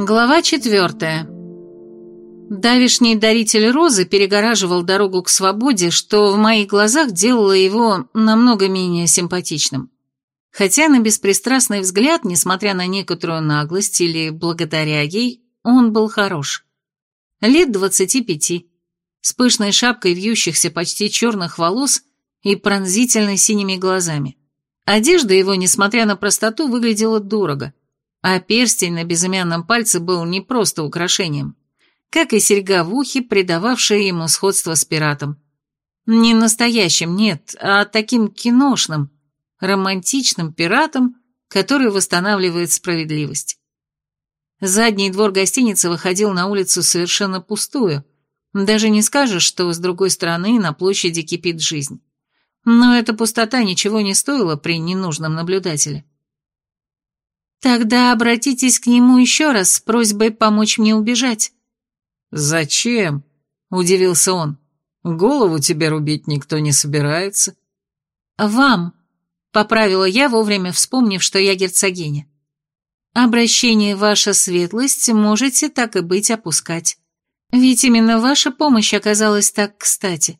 Глава четвертая. Давишний даритель розы перегораживал дорогу к свободе, что в моих глазах делало его намного менее симпатичным. Хотя на беспристрастный взгляд, несмотря на некоторую наглость или благодаря ей, он был хорош. Лет двадцати пяти, с пышной шапкой вьющихся почти черных волос и пронзительно синими глазами. Одежда его, несмотря на простоту, выглядела дорого, а перстень на безымянном пальце был не просто украшением, как и серьга в ухе, придававшая ему сходство с пиратом. Не настоящим, нет, а таким киношным, романтичным пиратом, который восстанавливает справедливость. Задний двор гостиницы выходил на улицу совершенно пустую, даже не скажешь, что с другой стороны на площади кипит жизнь. Но эта пустота ничего не стоила при ненужном наблюдателе. «Тогда обратитесь к нему еще раз с просьбой помочь мне убежать». «Зачем?» — удивился он. «Голову тебе рубить никто не собирается». «Вам», — поправила я, вовремя вспомнив, что я герцогиня. «Обращение, ваша светлость, можете так и быть опускать. Ведь именно ваша помощь оказалась так кстати».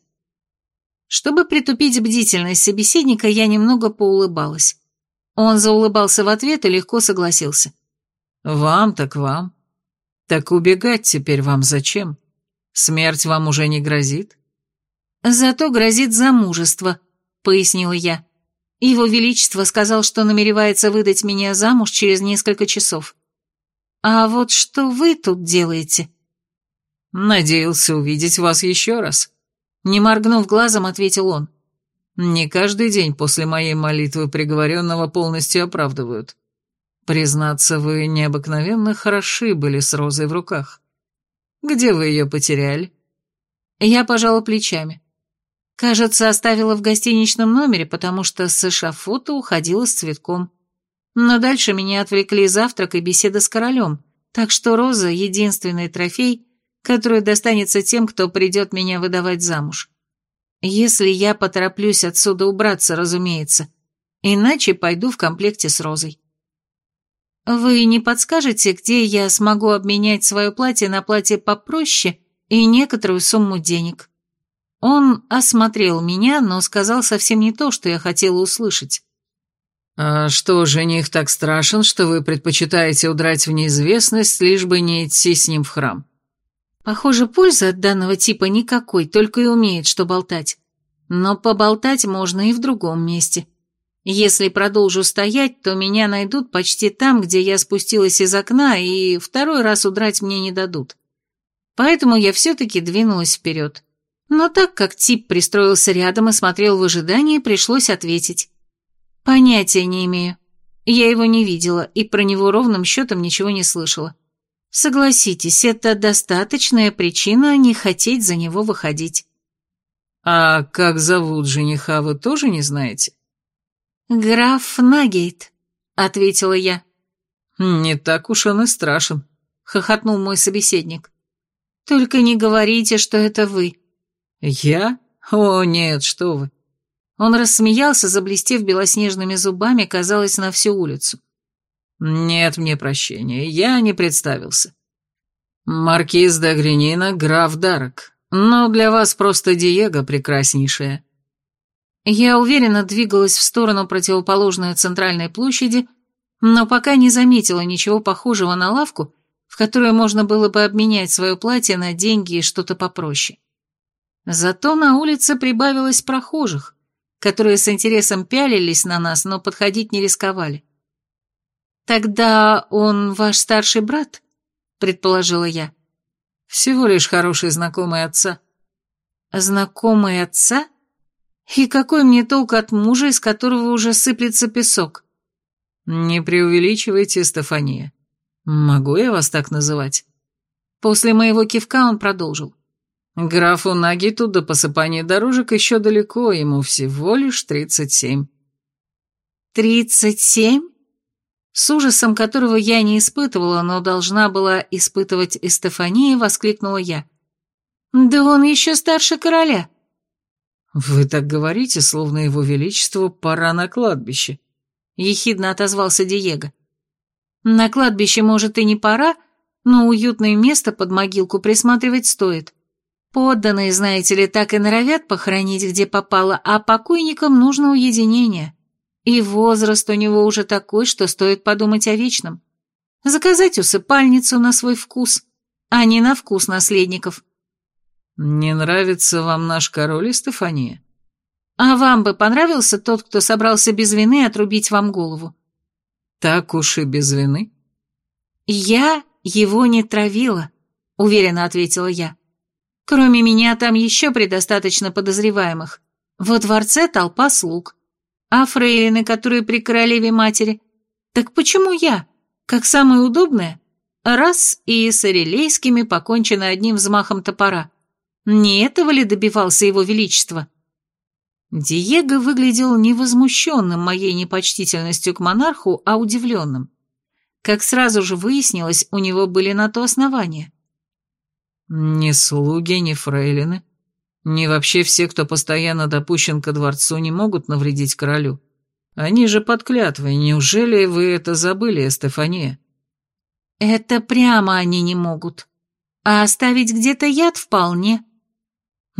Чтобы притупить бдительность собеседника, я немного поулыбалась. Он заулыбался в ответ и легко согласился. «Вам так вам. Так убегать теперь вам зачем? Смерть вам уже не грозит?» «Зато грозит замужество», — пояснила я. Его Величество сказал, что намеревается выдать меня замуж через несколько часов. А вот что вы тут делаете?» «Надеялся увидеть вас еще раз», не моргнув глазом, ответил он. «Не каждый день после моей молитвы приговоренного полностью оправдывают. Признаться, вы необыкновенно хороши были с розой в руках. Где вы ее потеряли?» Я пожала плечами. Кажется, оставила в гостиничном номере, потому что с эшафота уходила с цветком. Но дальше меня отвлекли завтрак и беседа с королем, так что роза — единственный трофей, которую достанется тем, кто придет меня выдавать замуж. Если я потороплюсь отсюда убраться, разумеется, иначе пойду в комплекте с Розой. Вы не подскажете, где я смогу обменять свое платье на платье попроще и некоторую сумму денег? Он осмотрел меня, но сказал совсем не то, что я хотела услышать. «А что, жених так страшен, что вы предпочитаете удрать в неизвестность, лишь бы не идти с ним в храм?» Похоже, пользы от данного типа никакой, только и умеет, что болтать. Но поболтать можно и в другом месте. Если продолжу стоять, то меня найдут почти там, где я спустилась из окна, и второй раз удрать мне не дадут. Поэтому я все-таки двинулась вперед. Но так как тип пристроился рядом и смотрел в ожидании, пришлось ответить. Понятия не имею. Я его не видела и про него ровным счетом ничего не слышала. Согласитесь, это достаточная причина не хотеть за него выходить. А как зовут жениха, вы тоже не знаете? Граф Нагейт, ответила я. Не так уж он и страшен, хохотнул мой собеседник. Только не говорите, что это вы. Я? О, нет, что вы. Он рассмеялся, заблестев белоснежными зубами, казалось, на всю улицу. «Нет мне прощения, я не представился. Маркиз де Гренина, граф Дарок, но для вас просто Диего прекраснейшая». Я уверенно двигалась в сторону противоположной центральной площади, но пока не заметила ничего похожего на лавку, в которой можно было бы обменять свое платье на деньги и что-то попроще. Зато на улице прибавилось прохожих, которые с интересом пялились на нас, но подходить не рисковали. «Тогда он ваш старший брат?» — предположила я. «Всего лишь хороший знакомый отца». «Знакомый отца? И какой мне толк от мужа, из которого уже сыплется песок?» «Не преувеличивайте, Стефания. Могу я вас так называть?» После моего кивка он продолжил. «Графу Нагиту до посыпания дорожек еще далеко, ему всего лишь тридцать семь». «Тридцать семь?» С ужасом, которого я не испытывала, но должна была испытывать и Стефания, воскликнула я. «Да он еще старше короля!» «Вы так говорите, словно его величеству пора на кладбище», — ехидно отозвался Диего. «На кладбище, может, и не пора, но уютное место под могилку присматривать стоит. Подданные, знаете ли, так и норовят похоронить, где попало, а покойникам нужно уединение. И возраст у него уже такой, что стоит подумать о вечном. Заказать усыпальницу на свой вкус, а не на вкус наследников. «Не нравится вам наш король, Стефания?» «А вам бы понравился тот, кто собрался без вины отрубить вам голову?» «Так уж и без вины?» «Я его не травила», — уверенно ответила я. «Кроме меня там еще предостаточно подозреваемых. Во дворце толпа слуг. А фрейлины, которые при королеве матери? Так почему я? Как самое удобное? Раз и с Орелейскими покончено одним взмахом топора. Не этого ли добивался его величество? Диего выглядел не возмущенным моей непочтительностью к монарху, а удивленным. Как сразу же выяснилось, у него были на то основания. «Ни слуги, ни фрейлины, ни вообще все, кто постоянно допущен ко дворцу, не могут навредить королю. Они же под клятвой, неужели вы это забыли, Стефания?» «Это прямо они не могут. А оставить где-то яд вполне».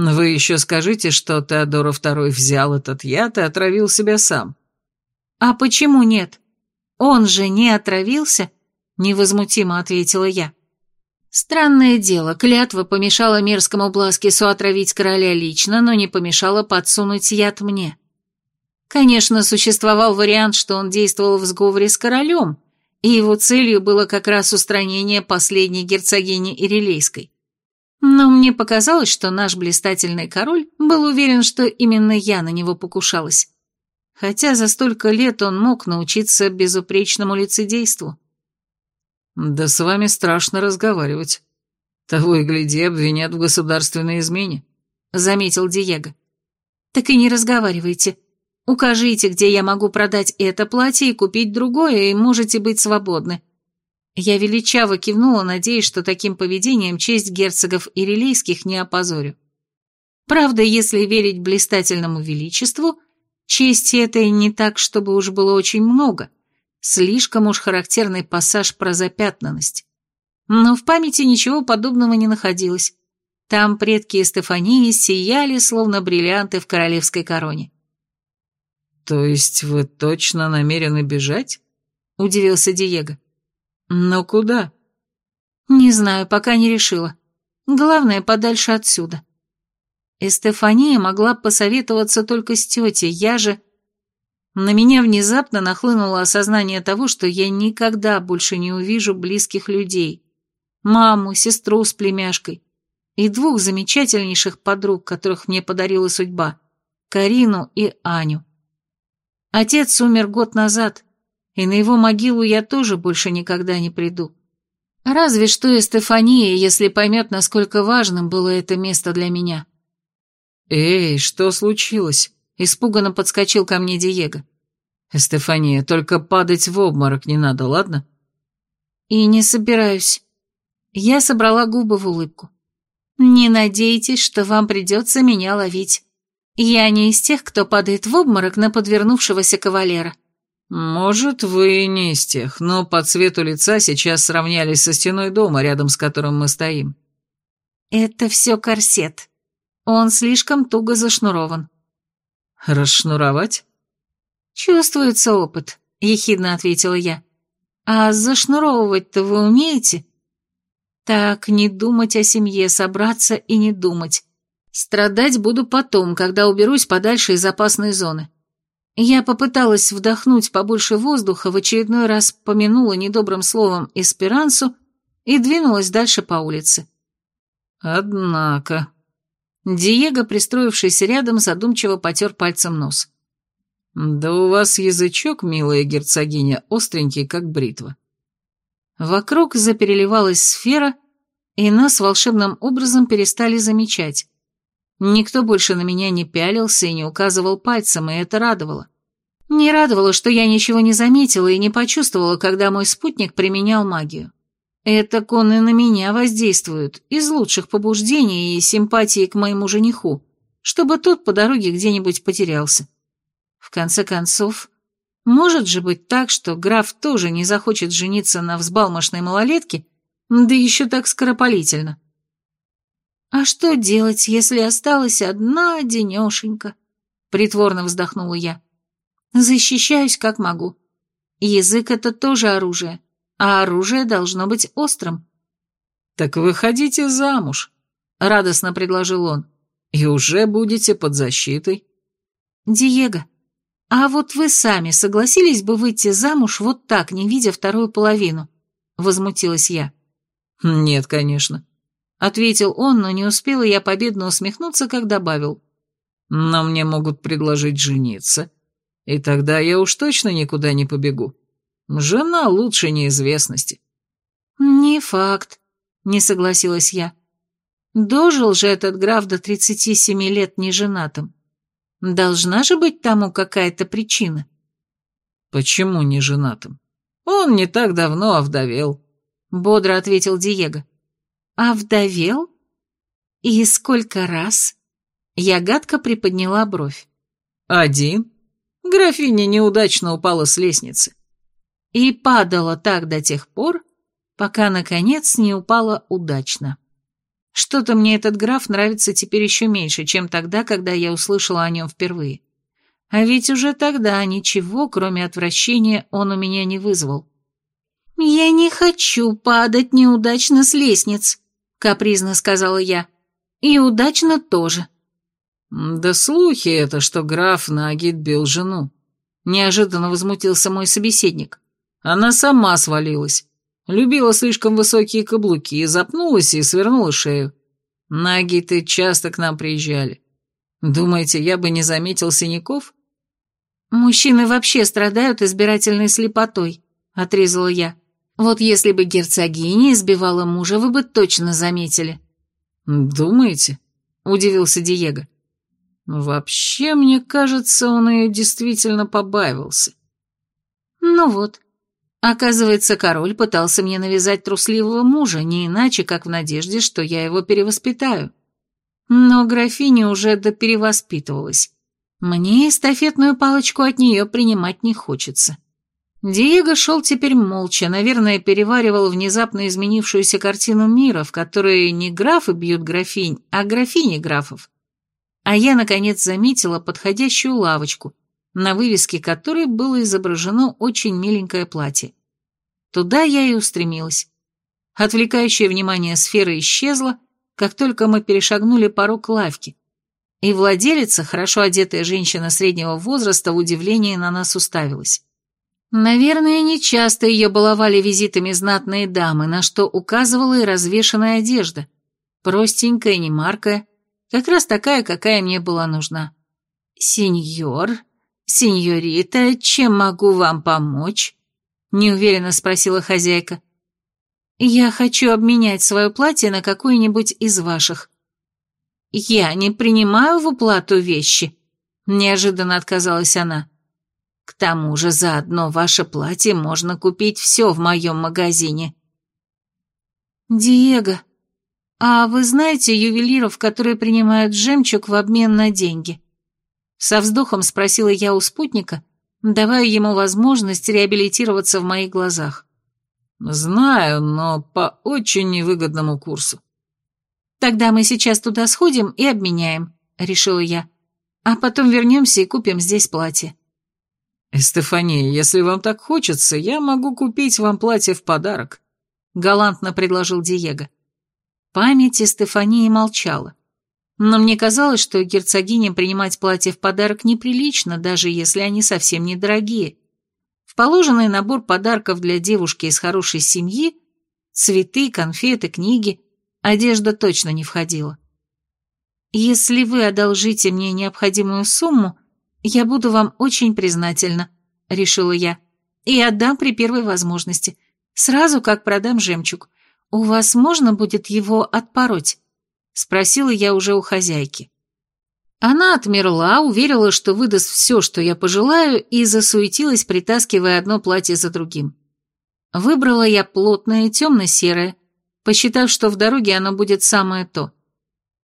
Вы еще скажите, что Теодора II взял этот яд и отравил себя сам. А почему нет? Он же не отравился, невозмутимо ответила я. Странное дело, клятва помешала мерзкому Бласкису отравить короля лично, но не помешала подсунуть яд мне. Конечно, существовал вариант, что он действовал в сговоре с королем, и его целью было как раз устранение последней герцогини Ирилейской. Но мне показалось, что наш блистательный король был уверен, что именно я на него покушалась. Хотя за столько лет он мог научиться безупречному лицедейству. «Да с вами страшно разговаривать. Того и гляди, обвинят в государственной измене», — заметил Диего. «Так и не разговаривайте. Укажите, где я могу продать это платье и купить другое, и можете быть свободны. Я величаво кивнула, надеясь, что таким поведением честь герцогов и релейских не опозорю. Правда, если верить блистательному величеству, чести этой не так, чтобы уж было очень много. Слишком уж характерный пассаж про запятнанность. Но в памяти ничего подобного не находилось. Там предки Стефании сияли, словно бриллианты в королевской короне. «То есть вы точно намерены бежать?» — удивился Диего. «Но куда?» «Не знаю, пока не решила. Главное, подальше отсюда». Эстефания могла посоветоваться только с тетей, я же... На меня внезапно нахлынуло осознание того, что я никогда больше не увижу близких людей. Маму, сестру с племяшкой и двух замечательнейших подруг, которых мне подарила судьба, Карину и Аню. Отец умер год назад, и на его могилу я тоже больше никогда не приду. Разве что и Стефания, если поймет, насколько важным было это место для меня. «Эй, что случилось?» — испуганно подскочил ко мне Диего. «Стефания, только падать в обморок не надо, ладно?» «И не собираюсь». Я собрала губы в улыбку. «Не надейтесь, что вам придется меня ловить. Я не из тех, кто падает в обморок на подвернувшегося кавалера». «Может, вы не из тех, но по цвету лица сейчас сравнялись со стеной дома, рядом с которым мы стоим». «Это все корсет. Он слишком туго зашнурован». «Расшнуровать?» «Чувствуется опыт», — ехидно ответила я. «А зашнуровывать-то вы умеете?» «Так, не думать о семье, собраться и не думать. Страдать буду потом, когда уберусь подальше из опасной зоны». Я попыталась вдохнуть побольше воздуха, в очередной раз помянула недобрым словом эсперансу и двинулась дальше по улице. Однако... Диего, пристроившийся рядом, задумчиво потер пальцем нос. «Да у вас язычок, милая герцогиня, остренький, как бритва». Вокруг запереливалась сфера, и нас волшебным образом перестали замечать. Никто больше на меня не пялился и не указывал пальцем, и это радовало. Не радовало, что я ничего не заметила и не почувствовала, когда мой спутник применял магию. Это он на меня воздействует, из лучших побуждений и симпатии к моему жениху, чтобы тот по дороге где-нибудь потерялся. В конце концов, может же быть так, что граф тоже не захочет жениться на взбалмошной малолетке, Да еще так скоропалительно. «А что делать, если осталась одна денешенька?» Притворно вздохнула я. «Защищаюсь как могу. Язык — это тоже оружие, а оружие должно быть острым». «Так выходите замуж», — радостно предложил он, — «и уже будете под защитой». «Диего, а вот вы сами согласились бы выйти замуж вот так, не видя вторую половину?» — возмутилась я. «Нет, конечно», Ответил он, но не успела я победно усмехнуться, как добавил. Но мне могут предложить жениться, и тогда я уж точно никуда не побегу. Жена лучше неизвестности. Не факт, не согласилась я. Дожил же этот граф до тридцати семи лет неженатым. Должна же быть тому какая-то причина. Почему не женатым? Он не так давно овдовел, бодро ответил Диего. «А вдовел? И сколько раз?» Я гадко приподняла бровь. «Один. Графиня неудачно упала с лестницы». И падала так до тех пор, пока, наконец, не упала удачно. Что-то мне этот граф нравится теперь еще меньше, чем тогда, когда я услышала о нем впервые. А ведь уже тогда ничего, кроме отвращения, он у меня не вызвал. «Я не хочу падать неудачно с лестниц», капризно сказала я. И удачно тоже. Да слухи это, что граф Нагид бил жену. Неожиданно возмутился мой собеседник. Она сама свалилась. Любила слишком высокие каблуки, запнулась и свернула шею. Нагиты часто к нам приезжали. Думаете, я бы не заметил синяков? Мужчины вообще страдают избирательной слепотой, отрезала я. Вот если бы герцогиня избивала мужа, вы бы точно заметили». «Думаете?» — удивился Диего. «Вообще, мне кажется, он ее действительно побаивался». «Ну вот. Оказывается, король пытался мне навязать трусливого мужа, не иначе, как в надежде, что я его перевоспитаю. Но графиня уже доперевоспитывалась. Мне эстафетную палочку от нее принимать не хочется». Диего шел теперь молча, наверное, переваривал внезапно изменившуюся картину мира, в которой не графы бьют графинь, а графини графов. А я, наконец, заметила подходящую лавочку, на вывеске которой было изображено очень миленькое платье. Туда я и устремилась. Отвлекающее внимание сфера исчезла, как только мы перешагнули порог лавки, и владелица, хорошо одетая женщина среднего возраста, в удивлении на нас уставилась. Наверное, нечасто ее баловали визитами знатные дамы, на что указывала и развешанная одежда. Простенькая, немаркая, как раз такая, какая мне была нужна. «Сеньор, сеньорита, чем могу вам помочь?» — неуверенно спросила хозяйка. «Я хочу обменять свое платье на какое-нибудь из ваших». «Я не принимаю в уплату вещи», — неожиданно отказалась она. К тому же за одно ваше платье можно купить все в моем магазине». «Диего, а вы знаете ювелиров, которые принимают жемчуг в обмен на деньги?» Со вздохом спросила я у спутника, давая ему возможность реабилитироваться в моих глазах. «Знаю, но по очень невыгодному курсу». «Тогда мы сейчас туда сходим и обменяем», — решила я. «А потом вернемся и купим здесь платье». «Эстефания, если вам так хочется, я могу купить вам платье в подарок», — галантно предложил Диего. Память Эстефании молчала. Но мне казалось, что герцогиням принимать платье в подарок неприлично, даже если они совсем недорогие. В положенный набор подарков для девушки из хорошей семьи цветы, конфеты, книги, одежда точно не входила. «Если вы одолжите мне необходимую сумму, «Я буду вам очень признательна», — решила я. «И отдам при первой возможности. Сразу, как продам жемчуг. У вас можно будет его отпороть?» — спросила я уже у хозяйки. Она отмерла, уверила, что выдаст все, что я пожелаю, и засуетилась, притаскивая одно платье за другим. Выбрала я плотное, темно-серое, посчитав, что в дороге оно будет самое то.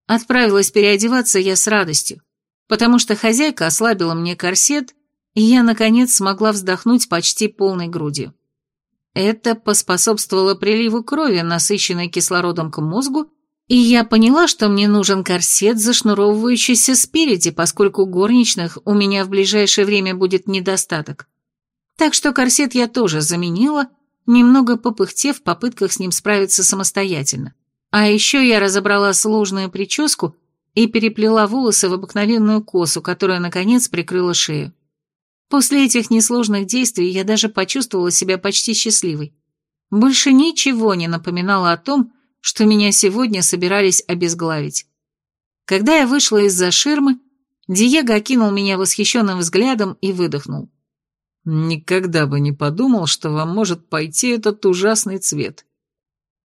Отправилась переодеваться я с радостью потому что хозяйка ослабила мне корсет, и я, наконец, смогла вздохнуть почти полной грудью. Это поспособствовало приливу крови, насыщенной кислородом к мозгу, и я поняла, что мне нужен корсет, зашнуровывающийся спереди, поскольку горничных у меня в ближайшее время будет недостаток. Так что корсет я тоже заменила, немного попыхтев в попытках с ним справиться самостоятельно. А еще я разобрала сложную прическу и переплела волосы в обыкновенную косу, которая, наконец, прикрыла шею. После этих несложных действий я даже почувствовала себя почти счастливой. Больше ничего не напоминало о том, что меня сегодня собирались обезглавить. Когда я вышла из-за ширмы, Диего окинул меня восхищенным взглядом и выдохнул. «Никогда бы не подумал, что вам может пойти этот ужасный цвет.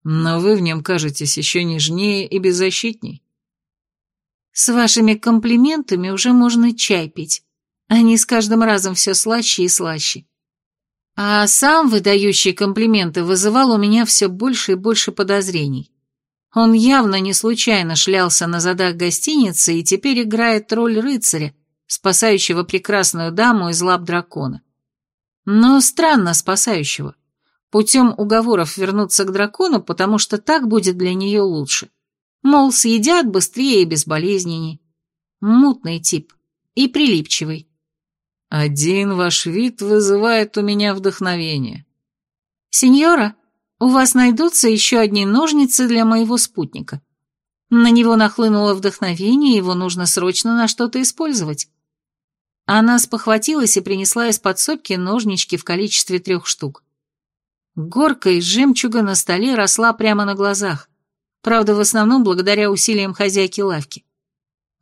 Но вы в нем кажетесь еще нежнее и беззащитней». «С вашими комплиментами уже можно чай пить. Они с каждым разом все слаще и слаще. А сам выдающий комплименты вызывал у меня все больше и больше подозрений. Он явно не случайно шлялся на задах гостиницы и теперь играет роль рыцаря, спасающего прекрасную даму из лап дракона. Но странно спасающего. Путем уговоров вернуться к дракону, потому что так будет для нее лучше. Мол, съедят быстрее и безболезненней. Мутный тип. И прилипчивый. Один ваш вид вызывает у меня вдохновение. Сеньора, у вас найдутся еще одни ножницы для моего спутника. На него нахлынуло вдохновение, его нужно срочно на что-то использовать. Она спохватилась и принесла из подсобки ножнички в количестве трех штук. Горка из жемчуга на столе росла прямо на глазах, правда, в основном благодаря усилиям хозяйки лавки.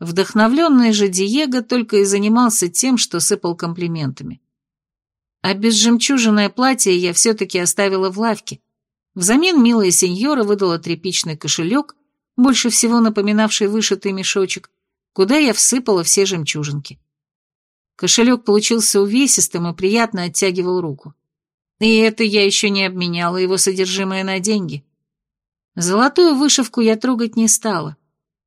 Вдохновленный же Диего только и занимался тем, что сыпал комплиментами. А безжемчужное платье я все-таки оставила в лавке. Взамен милая сеньора выдала тряпичный кошелек, больше всего напоминавший вышитый мешочек, куда я всыпала все жемчужинки. Кошелек получился увесистым и приятно оттягивал руку. И это я еще не обменяла его содержимое на деньги. Золотую вышивку я трогать не стала.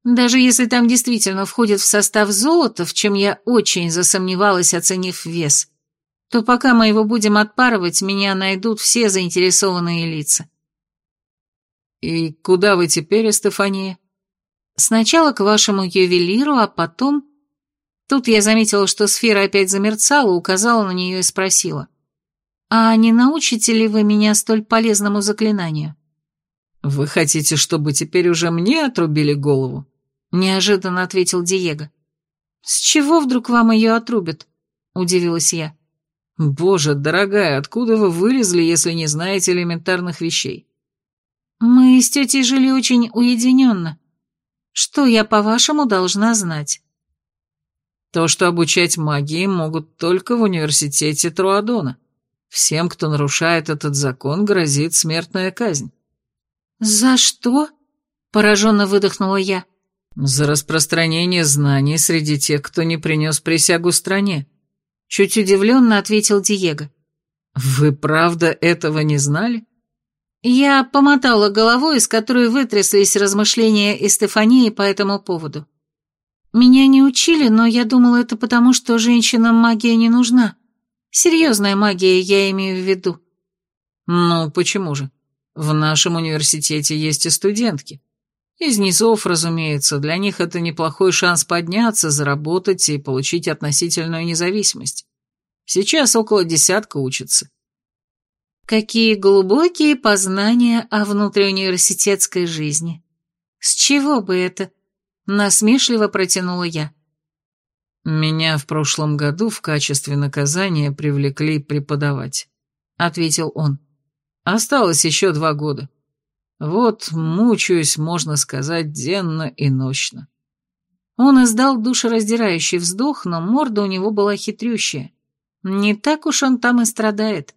Даже если там действительно входит в состав золота, в чем я очень засомневалась, оценив вес, то пока мы его будем отпарывать, меня найдут все заинтересованные лица. «И куда вы теперь, Эстефания?» «Сначала к вашему ювелиру, а потом...» Тут я заметила, что сфера опять замерцала, указала на нее и спросила. «А не научите ли вы меня столь полезному заклинанию?» «Вы хотите, чтобы теперь уже мне отрубили голову?» — неожиданно ответил Диего. «С чего вдруг вам ее отрубят?» — удивилась я. «Боже, дорогая, откуда вы вылезли, если не знаете элементарных вещей?» «Мы с тетей жили очень уединенно. Что я, по-вашему, должна знать?» «То, что обучать магии могут только в университете Труадона. Всем, кто нарушает этот закон, грозит смертная казнь». «За что?» — пораженно выдохнула я. «За распространение знаний среди тех, кто не принес присягу стране», — чуть удивленно ответил Диего. «Вы правда этого не знали?» Я помотала головой, из которой вытряслись размышления и Стефании по этому поводу. Меня не учили, но я думала, это потому, что женщинам магия не нужна. Серьезная магия, я имею в виду. Ну, почему же? В нашем университете есть и студентки. Из низов, разумеется, для них это неплохой шанс подняться, заработать и получить относительную независимость. Сейчас около десятка учатся. Какие глубокие познания о внутриуниверситетской жизни. С чего бы это? Насмешливо протянула я. Меня в прошлом году в качестве наказания привлекли преподавать, ответил он. Осталось еще два года. Вот мучаюсь, можно сказать, денно и ночно. Он издал душераздирающий вздох, но морда у него была хитрющая. Не так уж он там и страдает.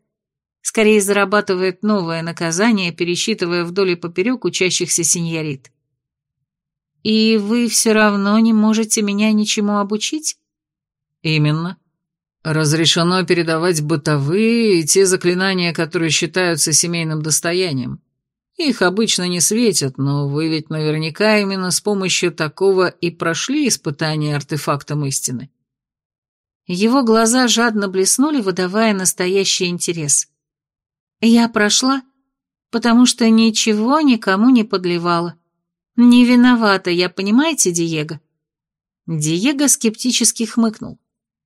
Скорее зарабатывает новое наказание, пересчитывая вдоль и поперек учащихся сеньорит. «И вы все равно не можете меня ничему обучить?» «Именно. Разрешено передавать бытовые и те заклинания, которые считаются семейным достоянием. Их обычно не светят, но вы ведь наверняка именно с помощью такого и прошли испытание артефактом истины. Его глаза жадно блеснули, выдавая настоящий интерес. Я прошла, потому что ничего никому не подливала. Не виновата я, понимаете, Диего? Диего скептически хмыкнул,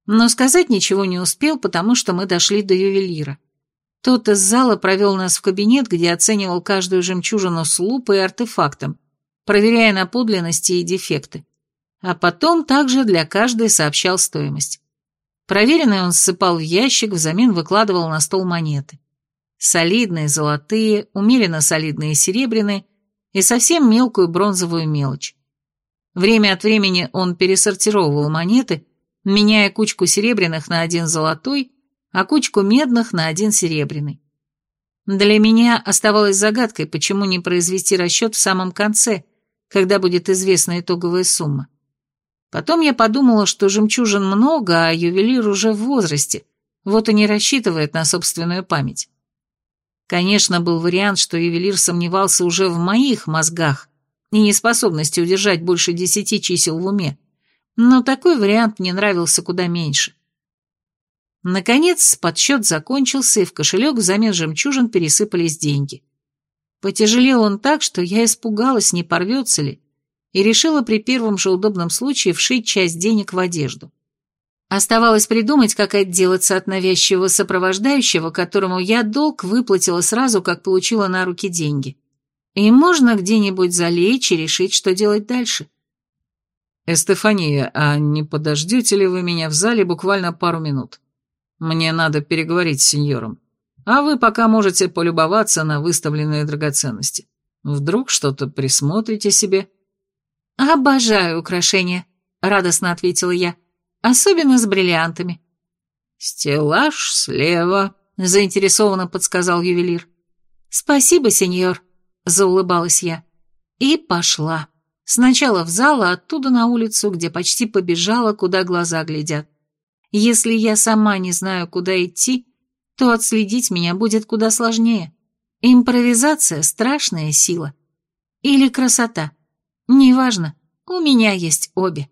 но сказать ничего не успел, потому что мы дошли до ювелира. Тот из зала провел нас в кабинет, где оценивал каждую жемчужину с лупой и артефактом, проверяя на подлинности и дефекты. А потом также для каждой сообщал стоимость. Проверенный он ссыпал в ящик, взамен выкладывал на стол монеты. Солидные золотые, умеренно солидные серебряные и совсем мелкую бронзовую мелочь. Время от времени он пересортировывал монеты, меняя кучку серебряных на один золотой, а кучку медных на один серебряный. Для меня оставалось загадкой, почему не произвести расчет в самом конце, когда будет известна итоговая сумма. Потом я подумала, что жемчужин много, а ювелир уже в возрасте, вот и не рассчитывает на собственную память. Конечно, был вариант, что ювелир сомневался уже в моих мозгах и неспособности удержать больше десяти чисел в уме, но такой вариант мне нравился куда меньше. Наконец, подсчет закончился, и в кошелек взамен жемчужин пересыпались деньги. Потяжелел он так, что я испугалась, не порвется ли, и решила при первом же удобном случае вшить часть денег в одежду. Оставалось придумать, как отделаться от навязчивого сопровождающего, которому я долг выплатила сразу, как получила на руки деньги. И можно где-нибудь залечь и решить, что делать дальше. «Эстефания, а не подождете ли вы меня в зале буквально пару минут? Мне надо переговорить с сеньором. А вы пока можете полюбоваться на выставленные драгоценности. Вдруг что-то присмотрите себе?» «Обожаю украшения», — радостно ответила я, — «особенно с бриллиантами». «Стеллаж слева», — заинтересованно подсказал ювелир. «Спасибо, сеньор», — заулыбалась я. И пошла. Сначала в зал, а оттуда на улицу, где почти побежала, куда глаза глядят. Если я сама не знаю, куда идти, то отследить меня будет куда сложнее. Импровизация — страшная сила. Или красота. Неважно, у меня есть обе.